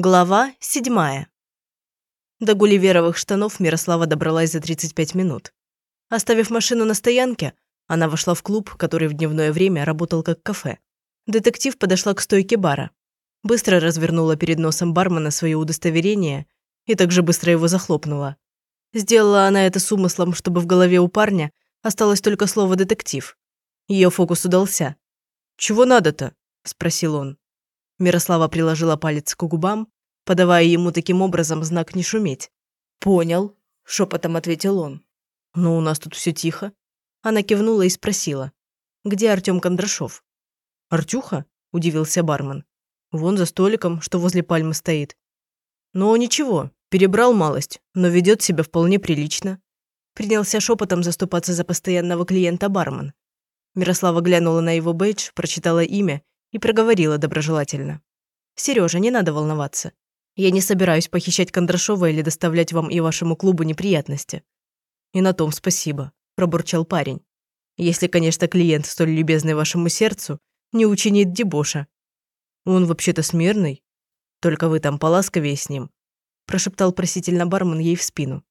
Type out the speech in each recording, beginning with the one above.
Глава седьмая. До гулливеровых штанов Мирослава добралась за 35 минут. Оставив машину на стоянке, она вошла в клуб, который в дневное время работал как кафе. Детектив подошла к стойке бара. Быстро развернула перед носом бармена свое удостоверение и также быстро его захлопнула. Сделала она это с умыслом, чтобы в голове у парня осталось только слово «детектив». Ее фокус удался. «Чего надо-то?» – спросил он. Мирослава приложила палец к губам, подавая ему таким образом знак не шуметь. «Понял», – шепотом ответил он. «Ну, у нас тут все тихо». Она кивнула и спросила. «Где Артем Кондрашов?» «Артюха?» – удивился бармен. «Вон за столиком, что возле пальмы стоит». «Ну, ничего, перебрал малость, но ведет себя вполне прилично». Принялся шепотом заступаться за постоянного клиента бармен. Мирослава глянула на его бейдж, прочитала имя и проговорила доброжелательно. «Серёжа, не надо волноваться. Я не собираюсь похищать Кондрашова или доставлять вам и вашему клубу неприятности». «И на том спасибо», – пробурчал парень. «Если, конечно, клиент, столь любезный вашему сердцу, не учинит дебоша. Он вообще-то смирный. Только вы там поласковее с ним», – прошептал просительно бармен ей в спину.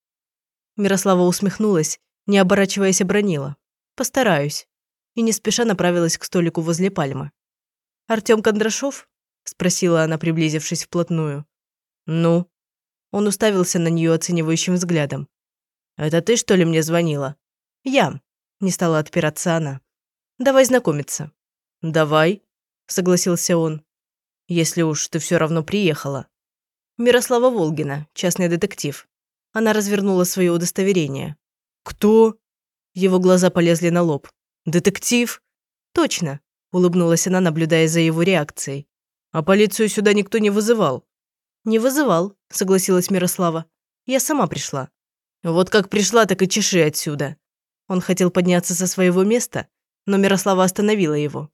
Мирослава усмехнулась, не оборачиваясь обронила. «Постараюсь». И не спеша направилась к столику возле пальмы. «Артём Кондрашов?» – спросила она, приблизившись вплотную. «Ну?» Он уставился на неё оценивающим взглядом. «Это ты, что ли, мне звонила?» «Я», – не стала отпираться она. «Давай знакомиться». «Давай», – согласился он. «Если уж ты всё равно приехала». Мирослава Волгина, частный детектив. Она развернула своё удостоверение. «Кто?» Его глаза полезли на лоб. «Детектив?» «Точно. – улыбнулась она, наблюдая за его реакцией. «А полицию сюда никто не вызывал?» «Не вызывал», – согласилась Мирослава. «Я сама пришла». «Вот как пришла, так и чеши отсюда». Он хотел подняться со своего места, но Мирослава остановила его.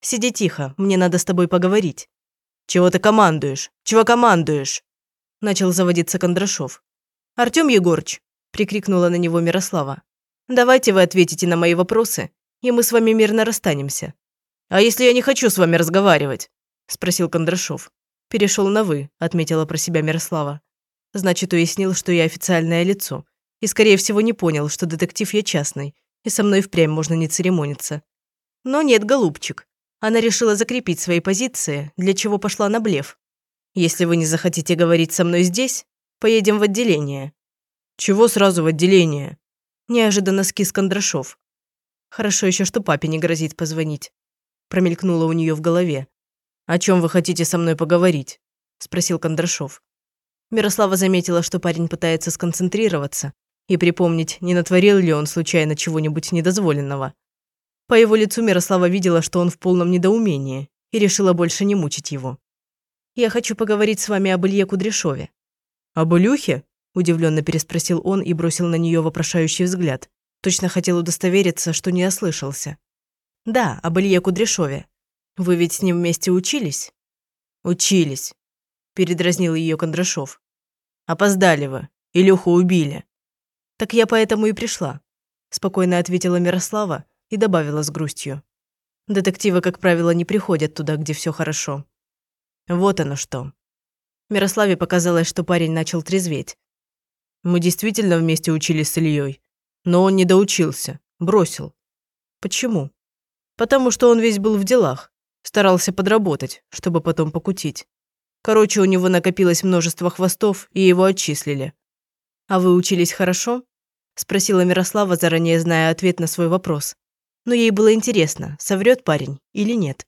«Сиди тихо, мне надо с тобой поговорить». «Чего ты командуешь? Чего командуешь?» Начал заводиться Кондрашов. «Артём Егорыч», – прикрикнула на него Мирослава. «Давайте вы ответите на мои вопросы, и мы с вами мирно расстанемся. «А если я не хочу с вами разговаривать?» – спросил Кондрашов. «Перешел на «вы», – отметила про себя Мирослава. Значит, уяснил, что я официальное лицо. И, скорее всего, не понял, что детектив я частный, и со мной впрямь можно не церемониться. Но нет, голубчик. Она решила закрепить свои позиции, для чего пошла на блеф. Если вы не захотите говорить со мной здесь, поедем в отделение. Чего сразу в отделение? Неожиданно скис Кондрашов. Хорошо еще, что папе не грозит позвонить промелькнуло у нее в голове. «О чем вы хотите со мной поговорить?» – спросил Кондрашов. Мирослава заметила, что парень пытается сконцентрироваться и припомнить, не натворил ли он случайно чего-нибудь недозволенного. По его лицу Мирослава видела, что он в полном недоумении, и решила больше не мучить его. «Я хочу поговорить с вами об Илье Кудряшове». «Об Илюхе?» – удивленно переспросил он и бросил на нее вопрошающий взгляд. Точно хотел удостовериться, что не ослышался. «Да, об Илье Кудряшове. Вы ведь с ним вместе учились?» «Учились», – передразнил ее Кондрашов. «Опоздали вы. Илюху убили». «Так я поэтому и пришла», – спокойно ответила Мирослава и добавила с грустью. «Детективы, как правило, не приходят туда, где все хорошо». Вот оно что. Мирославе показалось, что парень начал трезветь. Мы действительно вместе учились с Ильей, но он не доучился, бросил. Почему? Потому что он весь был в делах. Старался подработать, чтобы потом покутить. Короче, у него накопилось множество хвостов, и его отчислили. «А вы учились хорошо?» – спросила Мирослава, заранее зная ответ на свой вопрос. Но ей было интересно, соврет парень или нет.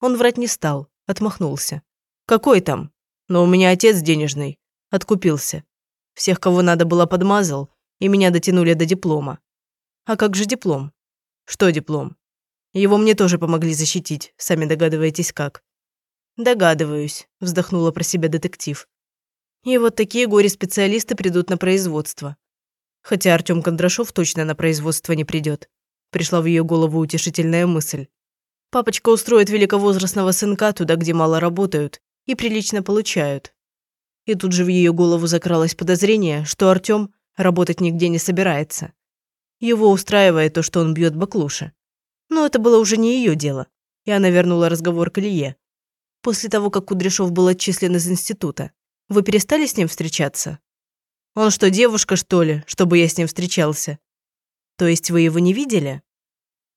Он врать не стал, отмахнулся. «Какой там? Но у меня отец денежный. Откупился. Всех, кого надо было, подмазал, и меня дотянули до диплома. А как же диплом? Что диплом? Его мне тоже помогли защитить, сами догадываетесь как». «Догадываюсь», – вздохнула про себя детектив. «И вот такие горе-специалисты придут на производство. Хотя Артём Кондрашов точно на производство не придет. Пришла в ее голову утешительная мысль. Папочка устроит великовозрастного сынка туда, где мало работают и прилично получают. И тут же в ее голову закралось подозрение, что Артём работать нигде не собирается. Его устраивает то, что он бьет баклуши. Но это было уже не ее дело, и она вернула разговор к Илье. После того, как Кудряшов был отчислен из института, вы перестали с ним встречаться? Он что, девушка, что ли, чтобы я с ним встречался? То есть вы его не видели?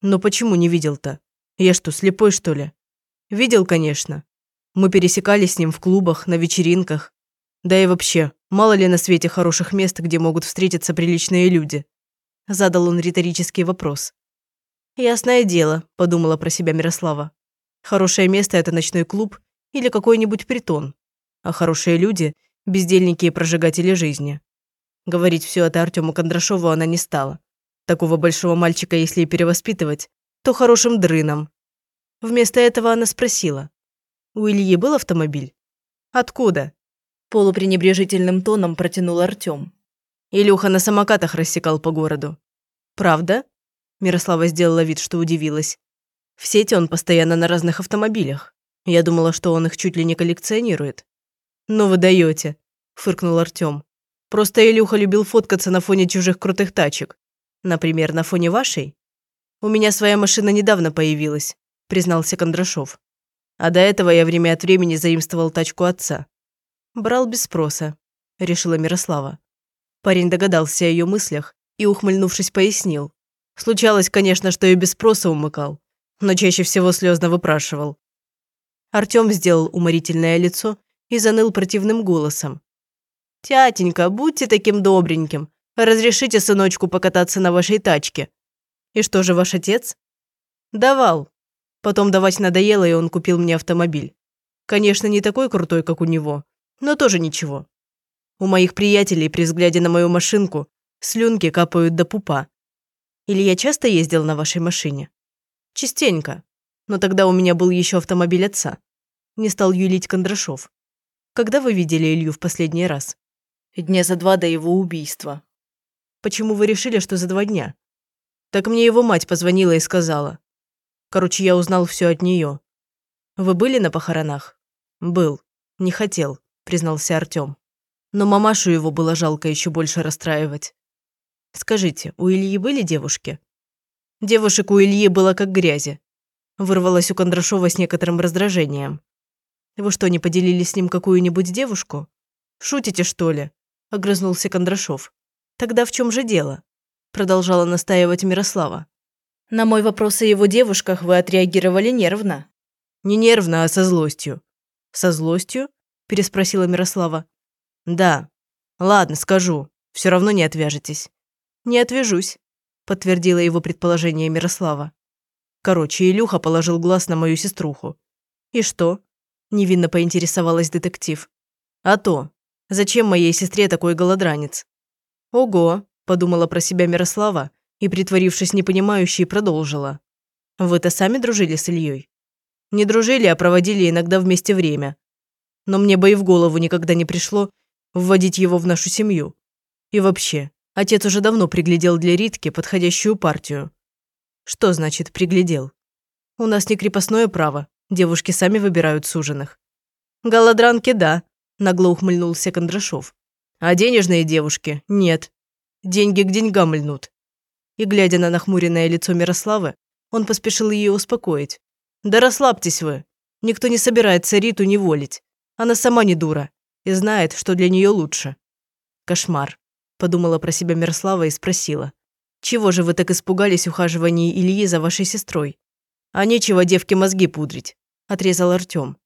Но почему не видел-то? Я что, слепой, что ли? Видел, конечно. Мы пересекались с ним в клубах, на вечеринках. Да и вообще, мало ли на свете хороших мест, где могут встретиться приличные люди. Задал он риторический вопрос. «Ясное дело», – подумала про себя Мирослава. «Хорошее место – это ночной клуб или какой-нибудь притон. А хорошие люди – бездельники и прожигатели жизни». Говорить все это Артему Кондрашову она не стала. Такого большого мальчика, если и перевоспитывать, то хорошим дрыном. Вместо этого она спросила. «У Ильи был автомобиль?» «Откуда?» Полупренебрежительным тоном протянул Артем. Илюха на самокатах рассекал по городу. «Правда?» Мирослава сделала вид, что удивилась. В сети он постоянно на разных автомобилях. Я думала, что он их чуть ли не коллекционирует. «Ну вы даете», – фыркнул Артём. «Просто Илюха любил фоткаться на фоне чужих крутых тачек. Например, на фоне вашей. У меня своя машина недавно появилась», – признался Кондрашов. «А до этого я время от времени заимствовал тачку отца». «Брал без спроса», – решила Мирослава. Парень догадался о ее мыслях и, ухмыльнувшись, пояснил. Случалось, конечно, что и без спроса умыкал, но чаще всего слезно выпрашивал. Артём сделал уморительное лицо и заныл противным голосом. «Тятенька, будьте таким добреньким. Разрешите сыночку покататься на вашей тачке». «И что же ваш отец?» «Давал. Потом давать надоело, и он купил мне автомобиль. Конечно, не такой крутой, как у него, но тоже ничего. У моих приятелей при взгляде на мою машинку слюнки капают до пупа. Илья часто ездил на вашей машине? Частенько. Но тогда у меня был еще автомобиль отца. Не стал юлить Кондрашов. Когда вы видели Илью в последний раз? Дня за два до его убийства. Почему вы решили, что за два дня? Так мне его мать позвонила и сказала. Короче, я узнал все от нее. Вы были на похоронах? Был. Не хотел, признался Артем. Но мамашу его было жалко еще больше расстраивать. Скажите, у Ильи были девушки? Девушек у Ильи было как грязи. Вырвалась у Кондрашова с некоторым раздражением. Вы что, не поделили с ним какую-нибудь девушку? Шутите, что ли? Огрызнулся Кондрашов. Тогда в чем же дело? Продолжала настаивать Мирослава. На мой вопрос о его девушках вы отреагировали нервно. Не нервно, а со злостью. Со злостью? Переспросила Мирослава. Да. Ладно, скажу. Все равно не отвяжетесь. «Не отвяжусь», – подтвердила его предположение Мирослава. Короче, Илюха положил глаз на мою сеструху. «И что?» – невинно поинтересовалась детектив. «А то. Зачем моей сестре такой голодранец?» «Ого», – подумала про себя Мирослава и, притворившись непонимающей, продолжила. «Вы-то сами дружили с Ильей?» «Не дружили, а проводили иногда вместе время. Но мне бы и в голову никогда не пришло вводить его в нашу семью. И вообще, Отец уже давно приглядел для Ритки подходящую партию. Что значит «приглядел»? У нас не крепостное право, девушки сами выбирают суженых. Голодранки – да, нагло ухмыльнулся Кондрашов. А денежные девушки – нет. Деньги к деньгам льнут. И, глядя на нахмуренное лицо Мирославы, он поспешил ее успокоить. «Да расслабьтесь вы. Никто не собирается Риту неволить. Она сама не дура и знает, что для нее лучше». Кошмар подумала про себя Мирослава и спросила. «Чего же вы так испугались ухаживания Ильи за вашей сестрой?» «А нечего девке мозги пудрить», – отрезал Артём.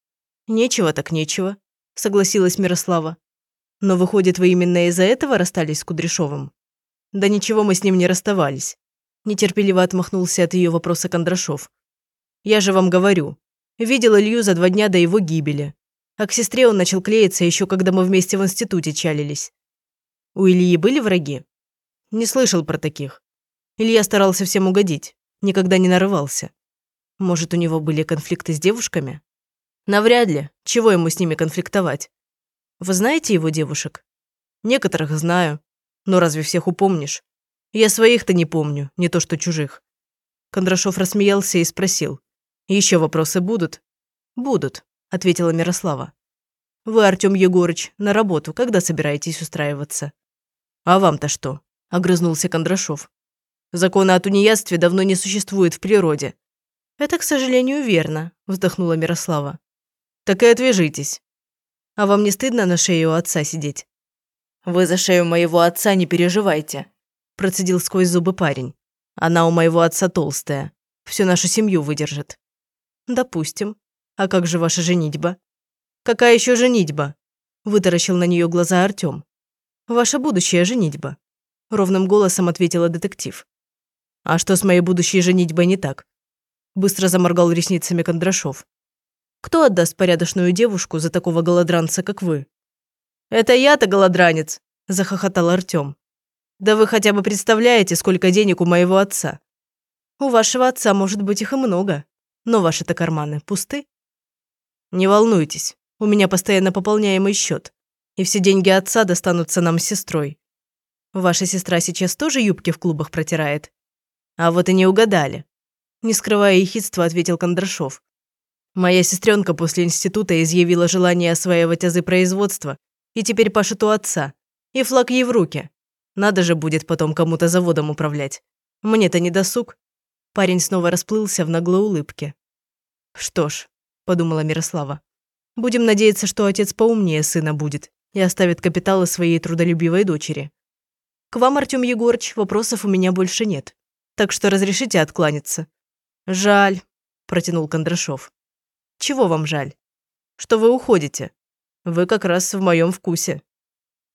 «Нечего так нечего», – согласилась Мирослава. «Но выходит, вы именно из-за этого расстались с Кудряшовым?» «Да ничего мы с ним не расставались», – нетерпеливо отмахнулся от ее вопроса Кондрашов. «Я же вам говорю, видел Илью за два дня до его гибели. А к сестре он начал клеиться еще когда мы вместе в институте чалились. У Ильи были враги? Не слышал про таких. Илья старался всем угодить, никогда не нарывался. Может, у него были конфликты с девушками? Навряд ли. Чего ему с ними конфликтовать? Вы знаете его девушек? Некоторых знаю. Но разве всех упомнишь? Я своих-то не помню, не то что чужих. Кондрашов рассмеялся и спросил. Еще вопросы будут? Будут, ответила Мирослава. Вы, Артем Егорыч, на работу когда собираетесь устраиваться? «А вам-то что?» – огрызнулся Кондрашов. «Закона о тунеядстве давно не существует в природе». «Это, к сожалению, верно», – вздохнула Мирослава. Так и отвяжитесь. А вам не стыдно на шее у отца сидеть? Вы за шею моего отца не переживайте, процедил сквозь зубы парень. Она у моего отца толстая. Всю нашу семью выдержит. Допустим. А как же ваша женитьба? Какая еще женитьба? Вытаращил на нее глаза Артем. Ваша будущая женитьба. Ровным голосом ответила детектив. А что с моей будущей женитьбой не так? Быстро заморгал ресницами Кондрашов. Кто отдаст порядочную девушку за такого голодранца, как вы? Это я-то голодранец, захохотал Артем. Да вы хотя бы представляете, сколько денег у моего отца? У вашего отца может быть их и много, но ваши-то карманы пусты. Не волнуйтесь, у меня постоянно пополняемый счет, и все деньги отца достанутся нам с сестрой. Ваша сестра сейчас тоже юбки в клубах протирает? А вот и не угадали. Не скрывая ехидства, ответил Кондрашов. Моя сестренка после института изъявила желание осваивать азы производства и теперь пашет у отца. И флаг ей в руки. Надо же будет потом кому-то заводом управлять. Мне-то не досуг. Парень снова расплылся в наглой улыбке. Что ж, подумала Мирослава. Будем надеяться, что отец поумнее сына будет и оставит капиталы своей трудолюбивой дочери. К вам, Артем Егорыч, вопросов у меня больше нет. Так что разрешите откланяться. Жаль, протянул Кондрашов. Чего вам жаль? Что вы уходите? Вы как раз в моем вкусе.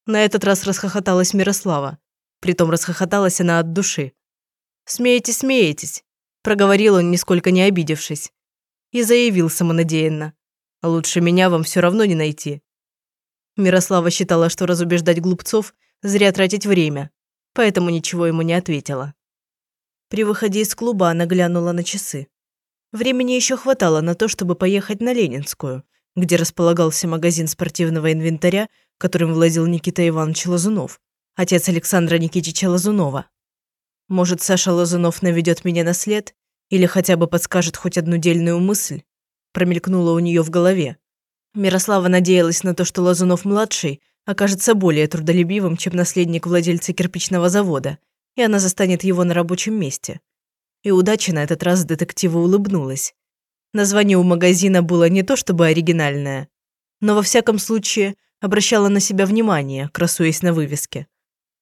На этот раз расхохоталась Мирослава. Притом расхохоталась она от души. «Смеетесь, смеетесь», – проговорил он, нисколько не обидевшись. И заявил самонадеянно. «Лучше меня вам все равно не найти». Мирослава считала, что разубеждать глупцов – зря тратить время, поэтому ничего ему не ответила. При выходе из клуба она глянула на часы. Времени еще хватало на то, чтобы поехать на Ленинскую, где располагался магазин спортивного инвентаря, которым владел Никита Иванович Лазунов, отец Александра Никитича Лазунова. Может, Саша Лазунов наведет меня на след или хотя бы подскажет хоть одну дельную мысль? Промелькнула у нее в голове. Мирослава надеялась на то, что Лазунов-младший окажется более трудолюбивым, чем наследник владельца кирпичного завода, и она застанет его на рабочем месте. И удача на этот раз детективу улыбнулась. Название у магазина было не то чтобы оригинальное, но во всяком случае обращало на себя внимание, красуясь на вывеске.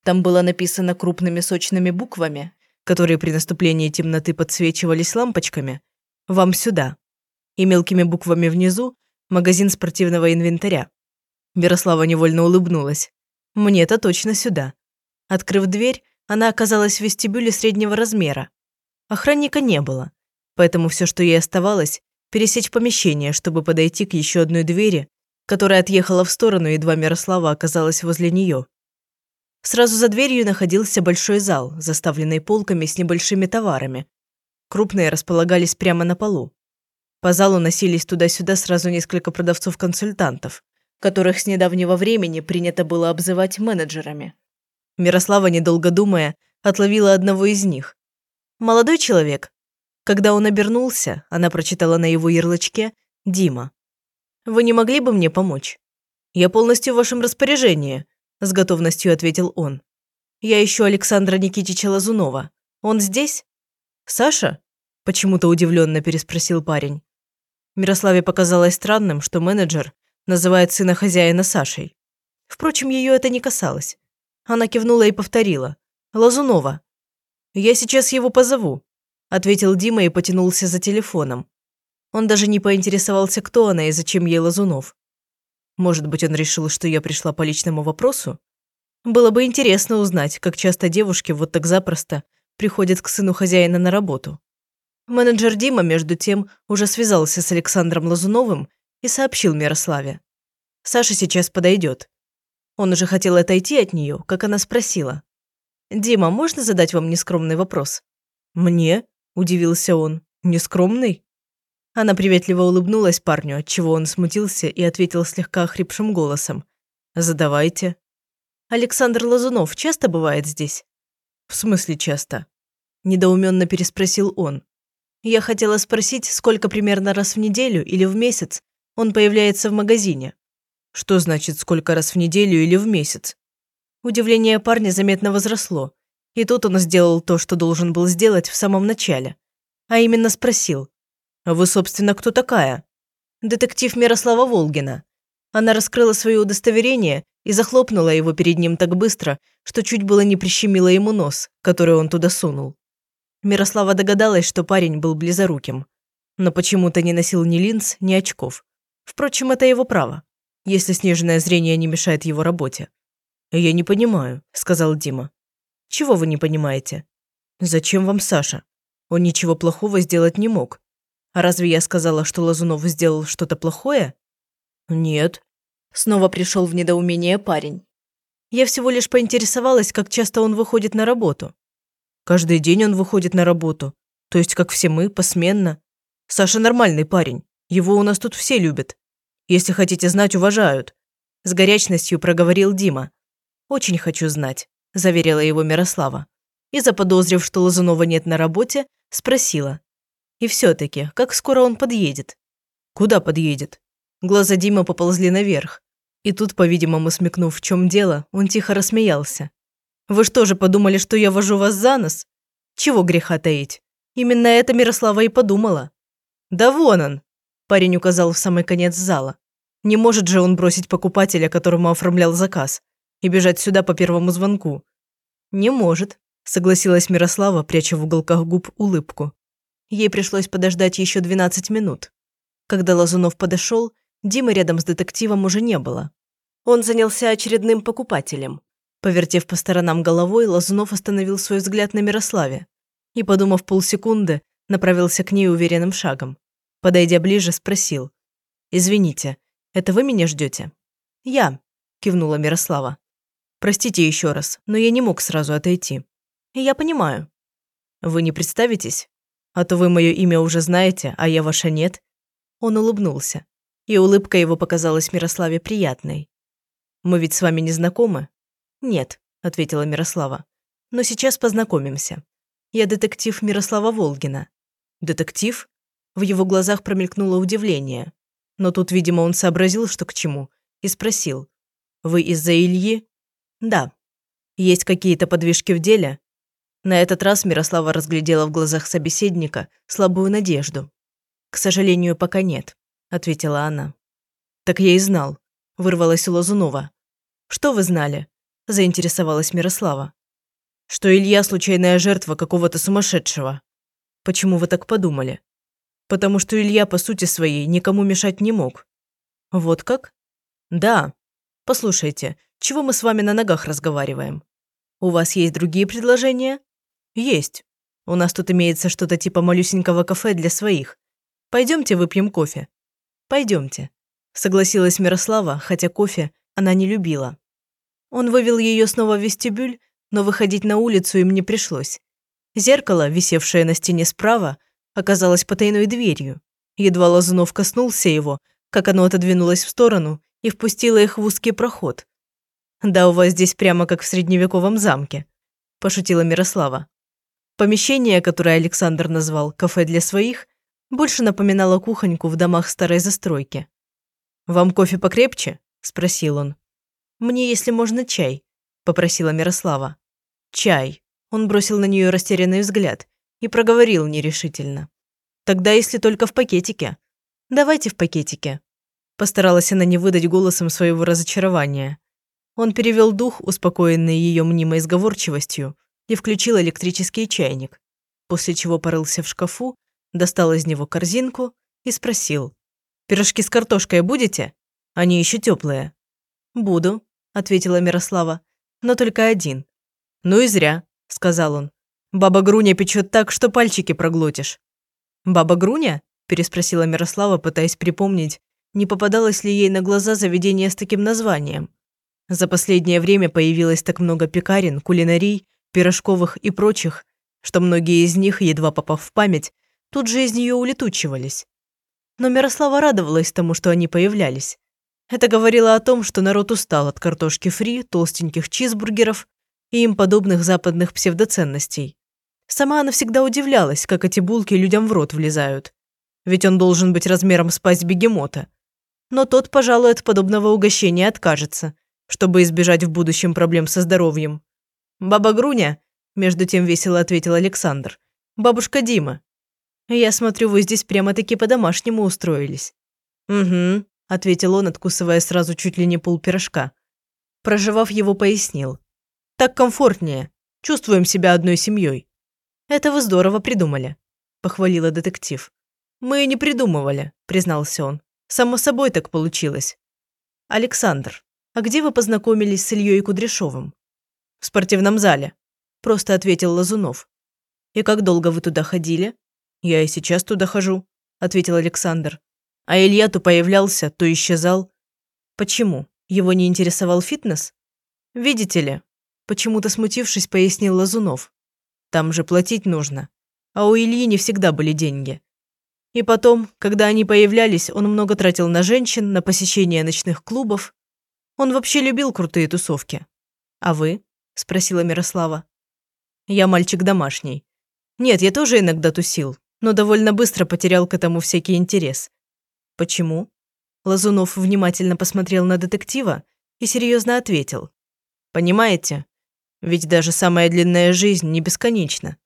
Там было написано крупными сочными буквами, которые при наступлении темноты подсвечивались лампочками, «Вам сюда». И мелкими буквами внизу «Магазин спортивного инвентаря». Мирослава невольно улыбнулась. «Мне-то точно сюда». Открыв дверь, она оказалась в вестибюле среднего размера, Охранника не было, поэтому все, что ей оставалось, пересечь помещение, чтобы подойти к еще одной двери, которая отъехала в сторону, едва Мирослава оказалась возле нее. Сразу за дверью находился большой зал, заставленный полками с небольшими товарами. Крупные располагались прямо на полу. По залу носились туда-сюда сразу несколько продавцов-консультантов, которых с недавнего времени принято было обзывать менеджерами. Мирослава, недолго думая, отловила одного из них, «Молодой человек». Когда он обернулся, она прочитала на его ярлычке «Дима». «Вы не могли бы мне помочь?» «Я полностью в вашем распоряжении», – с готовностью ответил он. «Я ищу Александра Никитича Лазунова. Он здесь?» «Саша?» – почему-то удивленно переспросил парень. Мирославе показалось странным, что менеджер называет сына хозяина Сашей. Впрочем, ее это не касалось. Она кивнула и повторила. «Лазунова. «Я сейчас его позову», – ответил Дима и потянулся за телефоном. Он даже не поинтересовался, кто она и зачем ей Лазунов. Может быть, он решил, что я пришла по личному вопросу? Было бы интересно узнать, как часто девушки вот так запросто приходят к сыну хозяина на работу. Менеджер Дима, между тем, уже связался с Александром Лазуновым и сообщил Мирославе. «Саша сейчас подойдет». Он уже хотел отойти от нее, как она спросила. «Дима, можно задать вам нескромный вопрос?» «Мне?» – удивился он. «Нескромный?» Она приветливо улыбнулась парню, отчего он смутился и ответил слегка охрипшим голосом. «Задавайте». «Александр Лазунов часто бывает здесь?» «В смысле часто?» Недоуменно переспросил он. «Я хотела спросить, сколько примерно раз в неделю или в месяц он появляется в магазине?» «Что значит, сколько раз в неделю или в месяц?» Удивление парня заметно возросло. И тут он сделал то, что должен был сделать в самом начале. А именно спросил. «Вы, собственно, кто такая?» детектив Мирослава Волгина. Она раскрыла свое удостоверение и захлопнула его перед ним так быстро, что чуть было не прищемила ему нос, который он туда сунул. Мирослава догадалась, что парень был близоруким, но почему-то не носил ни линз, ни очков. Впрочем, это его право, если снежное зрение не мешает его работе. «Я не понимаю», – сказал Дима. «Чего вы не понимаете? Зачем вам Саша? Он ничего плохого сделать не мог. А разве я сказала, что Лазунов сделал что-то плохое? Нет. Снова пришел в недоумение парень. Я всего лишь поинтересовалась, как часто он выходит на работу. Каждый день он выходит на работу. То есть, как все мы, посменно. Саша нормальный парень. Его у нас тут все любят. Если хотите знать, уважают. С горячностью проговорил Дима. Очень хочу знать, заверила его Мирослава. И заподозрив, что Лазунова нет на работе, спросила. И все-таки, как скоро он подъедет? Куда подъедет? Глаза Димы поползли наверх. И тут, по-видимому, смекнув, в чем дело, он тихо рассмеялся. «Вы что же подумали, что я вожу вас за нос? Чего греха таить? Именно это Мирослава и подумала». «Да вон он!» – парень указал в самый конец зала. «Не может же он бросить покупателя, которому оформлял заказ, и бежать сюда по первому звонку?» «Не может», – согласилась Мирослава, пряча в уголках губ улыбку. Ей пришлось подождать еще 12 минут. Когда Лазунов подошел, Димы рядом с детективом уже не было. Он занялся очередным покупателем. Повертев по сторонам головой, Лазунов остановил свой взгляд на Мирославе и, подумав полсекунды, направился к ней уверенным шагом. Подойдя ближе, спросил. «Извините, это вы меня ждете?» «Я», – кивнула Мирослава. «Простите еще раз, но я не мог сразу отойти». «Я понимаю». «Вы не представитесь?» А то вы мое имя уже знаете, а я ваше нет». Он улыбнулся, и улыбка его показалась Мирославе приятной. «Мы ведь с вами не знакомы?» «Нет», – ответила Мирослава. «Но сейчас познакомимся. Я детектив Мирослава Волгина». «Детектив?» В его глазах промелькнуло удивление. Но тут, видимо, он сообразил, что к чему, и спросил. «Вы из-за Ильи?» «Да». «Есть какие-то подвижки в деле?» На этот раз Мирослава разглядела в глазах собеседника слабую надежду. «К сожалению, пока нет», – ответила она. «Так я и знал», – вырвалась у Лазунова. «Что вы знали?» – заинтересовалась Мирослава. «Что Илья – случайная жертва какого-то сумасшедшего». «Почему вы так подумали?» «Потому что Илья, по сути своей, никому мешать не мог». «Вот как?» «Да. Послушайте, чего мы с вами на ногах разговариваем? У вас есть другие предложения?» «Есть. У нас тут имеется что-то типа малюсенького кафе для своих. Пойдемте выпьем кофе». «Пойдемте», – согласилась Мирослава, хотя кофе она не любила. Он вывел ее снова в вестибюль, но выходить на улицу им не пришлось. Зеркало, висевшее на стене справа, оказалось потайной дверью. Едва Лазунов коснулся его, как оно отодвинулось в сторону и впустило их в узкий проход. «Да у вас здесь прямо как в средневековом замке», – пошутила Мирослава. Помещение, которое Александр назвал «кафе для своих», больше напоминало кухоньку в домах старой застройки. «Вам кофе покрепче?» – спросил он. «Мне, если можно, чай», – попросила Мирослава. «Чай». Он бросил на нее растерянный взгляд и проговорил нерешительно. «Тогда, если только в пакетике». «Давайте в пакетике». Постаралась она не выдать голосом своего разочарования. Он перевел дух, успокоенный ее мнимой сговорчивостью, и включил электрический чайник, после чего порылся в шкафу, достал из него корзинку и спросил. «Пирожки с картошкой будете? Они еще теплые». «Буду», – ответила Мирослава, – «но только один». «Ну и зря», – сказал он. «Баба Груня печет так, что пальчики проглотишь». «Баба Груня?» – переспросила Мирослава, пытаясь припомнить, не попадалось ли ей на глаза заведение с таким названием. За последнее время появилось так много пекарен, кулинарий пирожковых и прочих, что многие из них, едва попав в память, тут же из нее улетучивались. Но Мирослава радовалась тому, что они появлялись. Это говорило о том, что народ устал от картошки фри, толстеньких чизбургеров и им подобных западных псевдоценностей. Сама она всегда удивлялась, как эти булки людям в рот влезают. Ведь он должен быть размером с пасть бегемота. Но тот, пожалуй, от подобного угощения откажется, чтобы избежать в будущем проблем со здоровьем. «Баба Груня?» – между тем весело ответил Александр. «Бабушка Дима». «Я смотрю, вы здесь прямо-таки по-домашнему устроились». «Угу», – ответил он, откусывая сразу чуть ли не пол пирожка. Проживав его, пояснил. «Так комфортнее. Чувствуем себя одной семьей». «Это вы здорово придумали», – похвалила детектив. «Мы не придумывали», – признался он. «Само собой так получилось». «Александр, а где вы познакомились с Ильей Кудряшовым?» «В спортивном зале», – просто ответил Лазунов. «И как долго вы туда ходили?» «Я и сейчас туда хожу», – ответил Александр. А Илья то появлялся, то исчезал. Почему? Его не интересовал фитнес? Видите ли, почему-то смутившись, пояснил Лазунов. Там же платить нужно. А у Ильи не всегда были деньги. И потом, когда они появлялись, он много тратил на женщин, на посещение ночных клубов. Он вообще любил крутые тусовки. «А вы?» – спросила Мирослава. «Я мальчик домашний. Нет, я тоже иногда тусил, но довольно быстро потерял к этому всякий интерес. Почему? Лазунов внимательно посмотрел на детектива и серьезно ответил. Понимаете, ведь даже самая длинная жизнь не бесконечна.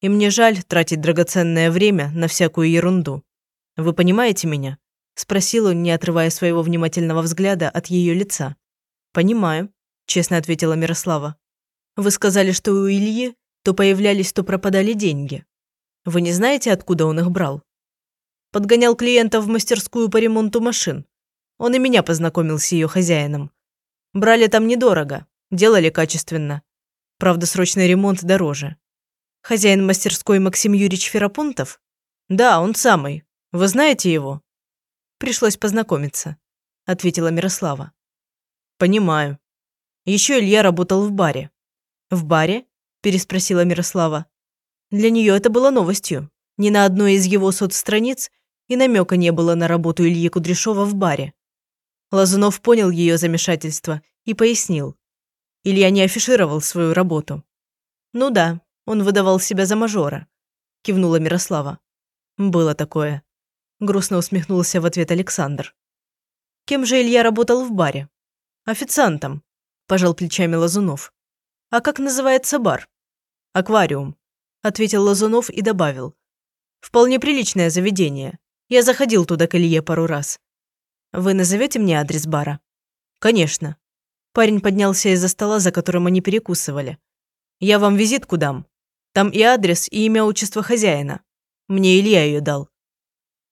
И мне жаль тратить драгоценное время на всякую ерунду. Вы понимаете меня? Спросил он, не отрывая своего внимательного взгляда от ее лица. «Понимаю», – честно ответила Мирослава. «Вы сказали, что у Ильи то появлялись, то пропадали деньги. Вы не знаете, откуда он их брал?» Подгонял клиентов в мастерскую по ремонту машин. Он и меня познакомил с ее хозяином. Брали там недорого, делали качественно. Правда, срочный ремонт дороже. Хозяин мастерской Максим Юрьевич Ферапонтов? Да, он самый. Вы знаете его? Пришлось познакомиться, ответила Мирослава. Понимаю. Еще Илья работал в баре. В баре? переспросила Мирослава. Для нее это было новостью. Ни на одной из его соцстраниц и намека не было на работу Ильи Кудряшова в баре. Лазунов понял ее замешательство и пояснил. Илья не афишировал свою работу. «Ну да, он выдавал себя за мажора», – кивнула Мирослава. «Было такое», – грустно усмехнулся в ответ Александр. «Кем же Илья работал в баре?» «Официантом», – пожал плечами Лазунов. «А как называется бар?» «Аквариум», – ответил Лазунов и добавил. «Вполне приличное заведение. Я заходил туда к Илье пару раз. Вы назовете мне адрес бара?» «Конечно». Парень поднялся из-за стола, за которым они перекусывали. «Я вам визитку дам. Там и адрес, и имя отчество хозяина. Мне Илья ее дал».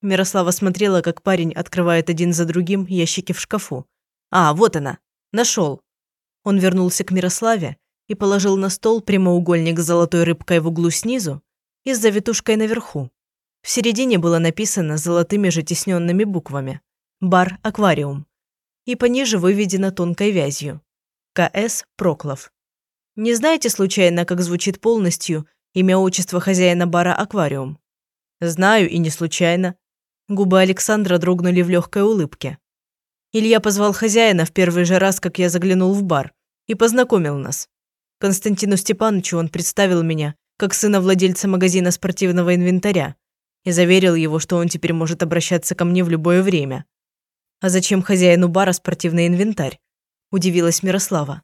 Мирослава смотрела, как парень открывает один за другим ящики в шкафу. «А, вот она. Нашел. Он вернулся к Мирославе и положил на стол прямоугольник с золотой рыбкой в углу снизу и с завитушкой наверху. В середине было написано золотыми же тисненными буквами «Бар Аквариум» и пониже выведено тонкой вязью «КС Проклов». Не знаете, случайно, как звучит полностью имя отчества хозяина бара «Аквариум»? Знаю и не случайно. Губы Александра дрогнули в легкой улыбке. Илья позвал хозяина в первый же раз, как я заглянул в бар, и познакомил нас. Константину Степановичу он представил меня как сына владельца магазина спортивного инвентаря, и заверил его, что он теперь может обращаться ко мне в любое время. «А зачем хозяину бара спортивный инвентарь?» – удивилась Мирослава.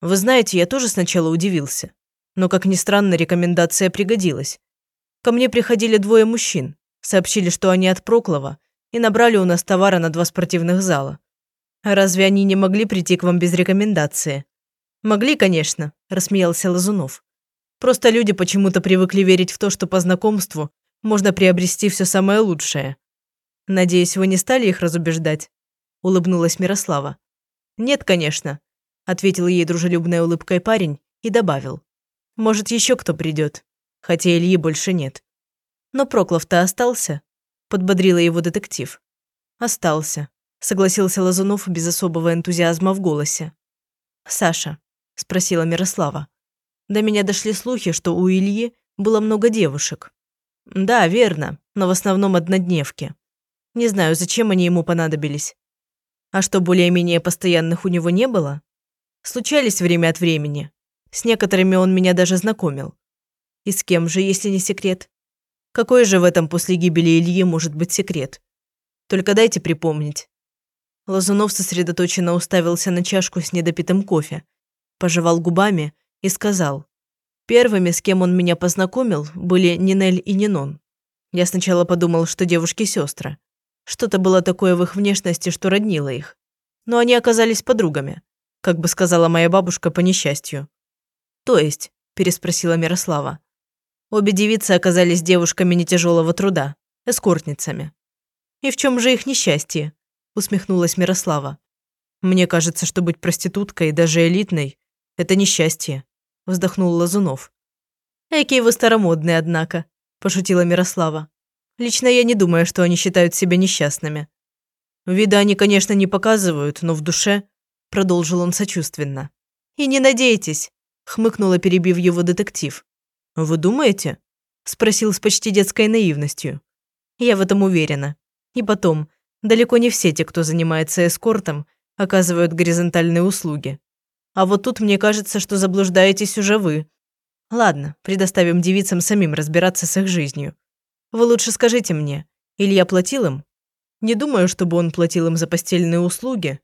«Вы знаете, я тоже сначала удивился. Но, как ни странно, рекомендация пригодилась. Ко мне приходили двое мужчин, сообщили, что они от Проклова, и набрали у нас товара на два спортивных зала. Разве они не могли прийти к вам без рекомендации?» «Могли, конечно», – рассмеялся Лазунов. «Просто люди почему-то привыкли верить в то, что по знакомству можно приобрести все самое лучшее. Надеюсь, вы не стали их разубеждать?» – улыбнулась Мирослава. «Нет, конечно», – ответил ей дружелюбной улыбкой парень и добавил. «Может, еще кто придет, хотя Ильи больше нет». «Но Проклов-то остался?» – подбодрила его детектив. «Остался», – согласился Лазунов без особого энтузиазма в голосе. «Саша», – спросила Мирослава. «До меня дошли слухи, что у Ильи было много девушек. Да, верно, но в основном однодневки. Не знаю, зачем они ему понадобились. А что, более-менее постоянных у него не было? Случались время от времени. С некоторыми он меня даже знакомил. И с кем же, если не секрет? Какой же в этом после гибели Ильи может быть секрет? Только дайте припомнить. Лазунов сосредоточенно уставился на чашку с недопитым кофе, пожевал губами и сказал. Первыми, с кем он меня познакомил, были Нинель и Нинон. Я сначала подумал, что девушки сестры. Что-то было такое в их внешности, что роднило их. Но они оказались подругами, как бы сказала моя бабушка по несчастью. «То есть?» – переспросила Мирослава. Обе девицы оказались девушками нетяжелого труда, эскортницами. «И в чем же их несчастье?» – усмехнулась Мирослава. «Мне кажется, что быть проституткой, даже элитной, это несчастье», – вздохнул Лазунов. «Экий вы старомодный, однако», – пошутила Мирослава. «Лично я не думаю, что они считают себя несчастными». «Вида они, конечно, не показывают, но в душе», – продолжил он сочувственно. «И не надейтесь», – хмыкнула, перебив его детектив. «Вы думаете?» – спросил с почти детской наивностью. «Я в этом уверена. И потом, далеко не все те, кто занимается эскортом, оказывают горизонтальные услуги. А вот тут мне кажется, что заблуждаетесь уже вы. Ладно, предоставим девицам самим разбираться с их жизнью. Вы лучше скажите мне, Илья платил им? Не думаю, чтобы он платил им за постельные услуги,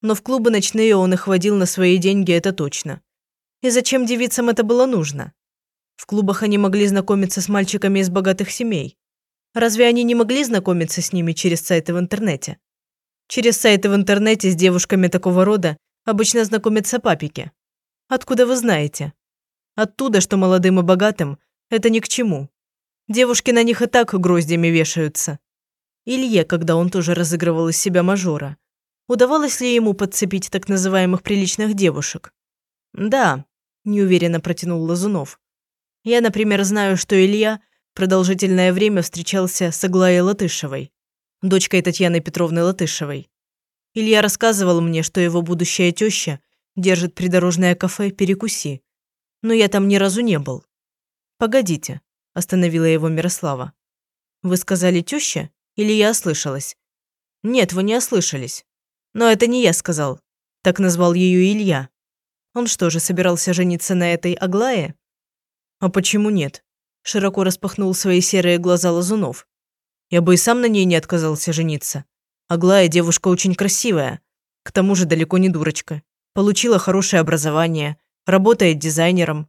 но в клубы ночные он их водил на свои деньги, это точно. И зачем девицам это было нужно? В клубах они могли знакомиться с мальчиками из богатых семей. Разве они не могли знакомиться с ними через сайты в интернете? Через сайты в интернете с девушками такого рода обычно знакомятся папики. Откуда вы знаете? Оттуда, что молодым и богатым это ни к чему. Девушки на них и так гроздями вешаются. Илье, когда он тоже разыгрывал из себя мажора, удавалось ли ему подцепить так называемых приличных девушек? Да, неуверенно протянул Лазунов. Я, например, знаю, что Илья продолжительное время встречался с Аглаей Латышевой, дочкой Татьяны Петровны Латышевой. Илья рассказывал мне, что его будущая теща держит придорожное кафе «Перекуси», но я там ни разу не был. «Погодите», – остановила его Мирослава. «Вы сказали теща? Или я ослышалась?» «Нет, вы не ослышались. Но это не я сказал. Так назвал ее Илья. Он что же, собирался жениться на этой Аглае?» «А почему нет?» – широко распахнул свои серые глаза Лазунов. «Я бы и сам на ней не отказался жениться. Аглая девушка очень красивая, к тому же далеко не дурочка. Получила хорошее образование, работает дизайнером.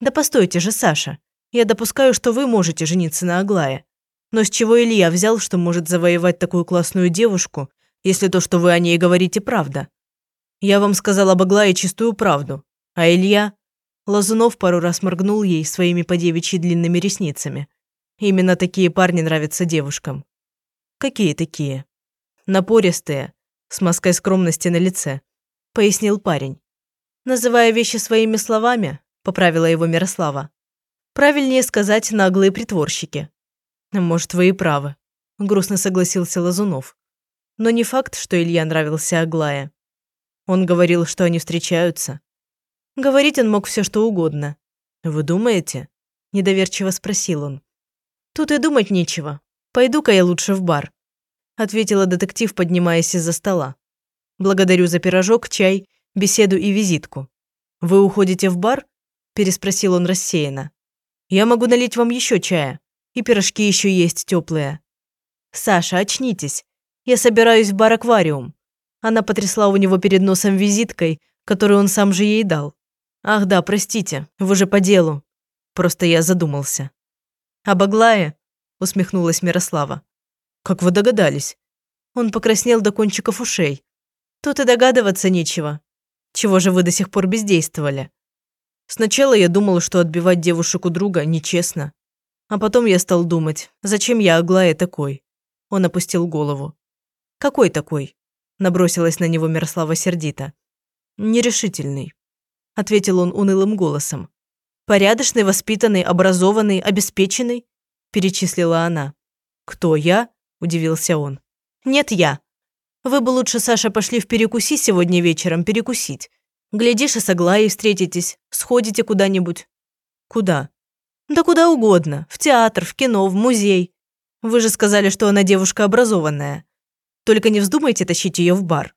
Да постойте же, Саша. Я допускаю, что вы можете жениться на Аглае. Но с чего Илья взял, что может завоевать такую классную девушку, если то, что вы о ней говорите, правда? Я вам сказал об Аглае чистую правду. А Илья Лазунов пару раз моргнул ей своими подевичьи длинными ресницами. Именно такие парни нравятся девушкам. Какие такие? Напористые, с маской скромности на лице, пояснил парень. Называя вещи своими словами, поправила его Мирослава. Правильнее сказать наглые притворщики. Может, вы и правы, грустно согласился Лазунов. Но не факт, что Илья нравился Аглае. Он говорил, что они встречаются, Говорить он мог все что угодно. «Вы думаете?» – недоверчиво спросил он. «Тут и думать нечего. Пойду-ка я лучше в бар», – ответила детектив, поднимаясь из-за стола. «Благодарю за пирожок, чай, беседу и визитку». «Вы уходите в бар?» – переспросил он рассеянно. «Я могу налить вам еще чая. И пирожки еще есть теплые». «Саша, очнитесь. Я собираюсь в бар-аквариум». Она потрясла у него перед носом визиткой, которую он сам же ей дал. «Ах да, простите, вы же по делу. Просто я задумался». «Об Аглае?» – усмехнулась Мирослава. «Как вы догадались?» Он покраснел до кончиков ушей. «Тут и догадываться нечего. Чего же вы до сих пор бездействовали?» Сначала я думал, что отбивать девушек у друга нечестно. А потом я стал думать, зачем я Аглае такой? Он опустил голову. «Какой такой?» – набросилась на него Мирослава сердито. «Нерешительный. – ответил он унылым голосом. «Порядочный, воспитанный, образованный, обеспеченный?» – перечислила она. «Кто я?» – удивился он. «Нет, я. Вы бы лучше, Саша, пошли в перекуси сегодня вечером перекусить. Глядишь, и с Аглаей встретитесь, сходите куда-нибудь». «Куда?» «Да куда угодно. В театр, в кино, в музей. Вы же сказали, что она девушка образованная. Только не вздумайте тащить ее в бар».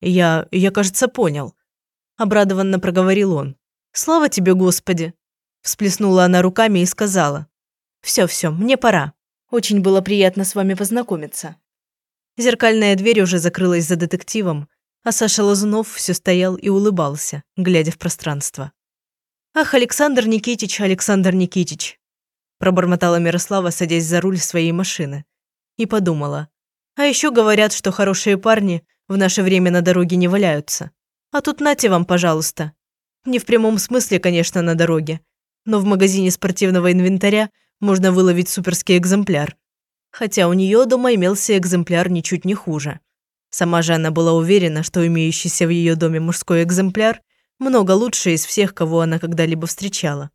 «Я... я, кажется, понял», обрадованно проговорил он. «Слава тебе, Господи!» Всплеснула она руками и сказала. «Все, все, мне пора. Очень было приятно с вами познакомиться». Зеркальная дверь уже закрылась за детективом, а Саша Лазунов все стоял и улыбался, глядя в пространство. «Ах, Александр Никитич, Александр Никитич!» пробормотала Мирослава, садясь за руль своей машины. И подумала. А еще говорят, что хорошие парни в наше время на дороге не валяются. А тут нате вам, пожалуйста. Не в прямом смысле, конечно, на дороге. Но в магазине спортивного инвентаря можно выловить суперский экземпляр. Хотя у нее дома имелся экземпляр ничуть не хуже. Сама же она была уверена, что имеющийся в ее доме мужской экземпляр много лучше из всех, кого она когда-либо встречала.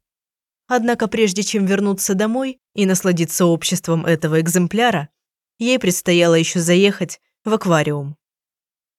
Однако прежде чем вернуться домой и насладиться обществом этого экземпляра, ей предстояло еще заехать в аквариум.